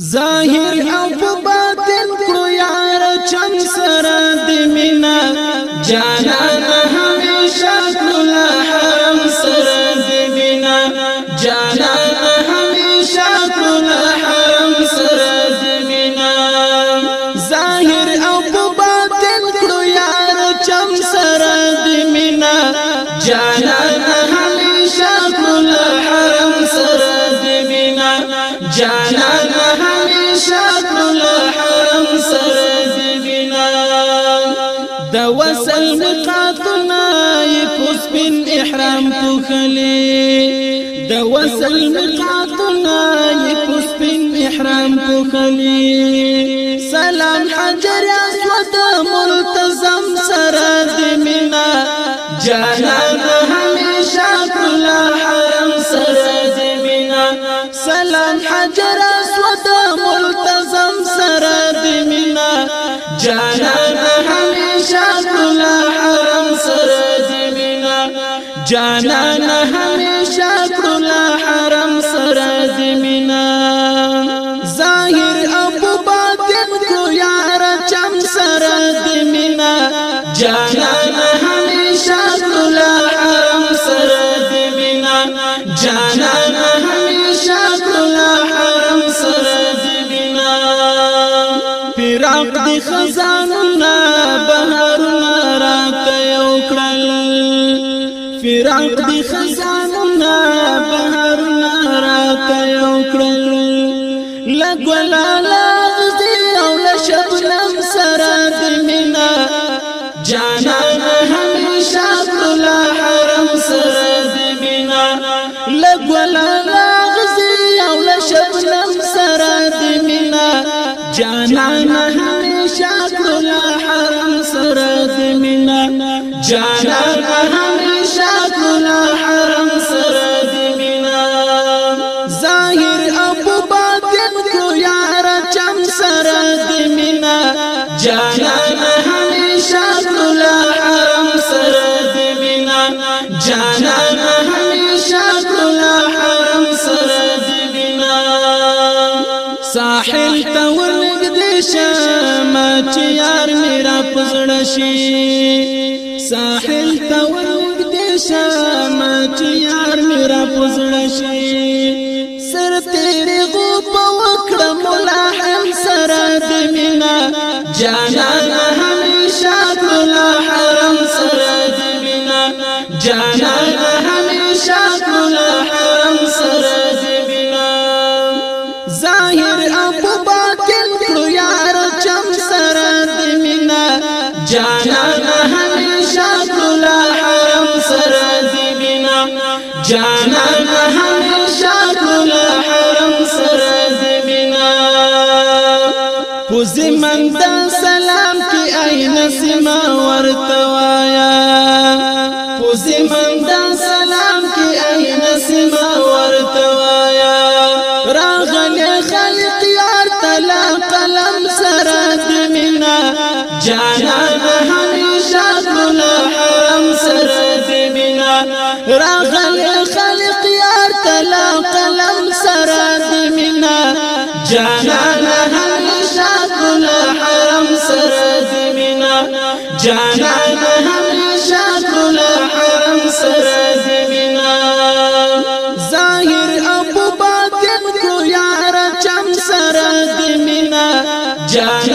ظاهر او په باطن کو یار چم سره د مینا جانان د وصل مقاتنا یکوس بن احرام پوخلی د وصل مقاتنا یکوس بن احرام پوخلی سلام حجر أسود ملتزم سره د مینا جانان همیشه کل حرم سره د مینا سلام حجر أسود ملتزم سره د مینا جانان جانان همیشه کړلا حرم سره زمینا ظاهر ابو باطن کو یار چم سره زمینا جانان همیشه کړلا حرم سره زمینا جانان همیشه کړلا حرم سره زمینا فراق دی خزانونه بهرونه فراق دی خزانونا بهرنا راته یو کړل لګولا لغزي أو لشبنم سره د مینا جانان همیشه کل حرم سره د مینا لګولا لغزي أو لشبنم سره د مینا جانان همیشه کل حرم سره د مینا جانان میرا پزړ شي. ساحل ته ورنږدې شم چې یار میرا پزړ شي. سر تیرې غو په وکړه ملاحم سره د مینا جانان جانان همیشه کل حرم دی بنا جانان همیشه کل حرم سره دی بنا پوزی من دا سلام کی این سما ورتوایا. پوزی من جانان همیشه کل حرم سرد منا راغلی خلق یار تلا قلم سرد منا جانان جانان همیشه سره زمینا ظاهر ابو باطن کو یار چم زمینا جانان